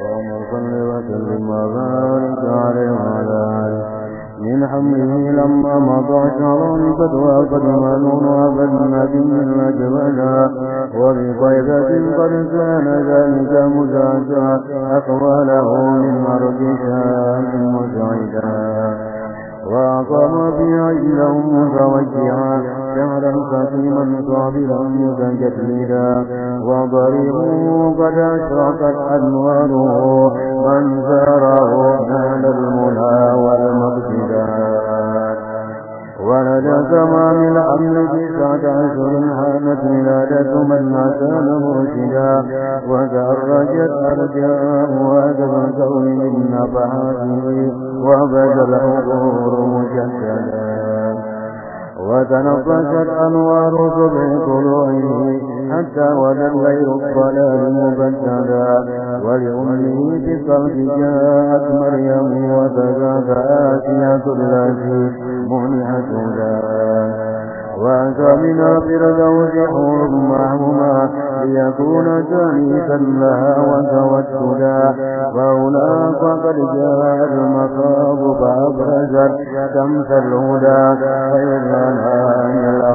اللهم صل وسلم وبارك عليه وعلى آله. من حمله لما مضى شهر قد وقد منون أبا النبي الأجملا وبطيبة قد كان ذلك مزاجا أقواله من أرض شام مسعدا وأقام في عجلهم متوجعا. شهرا خفيما صابرا متجلدا وضريبه قد أشرقت أنواره من زاره نال المنى والمقصدا ولدى تمام الحمل تسعة أشهر حانت ولادة من أتى مرشدا وتأرجت أرجاء الكون من نفحاته وتنفست أنوار صبح طلوعه حتى ولا الليل الضلال مبددا ولأمه في الصلب جاءت مريم وتزاد آتية التي منعت وأتى من الفردوس حور معهما ليكون جانيسا لها وتوسدا شمس الهدى الأنعام الأوحدا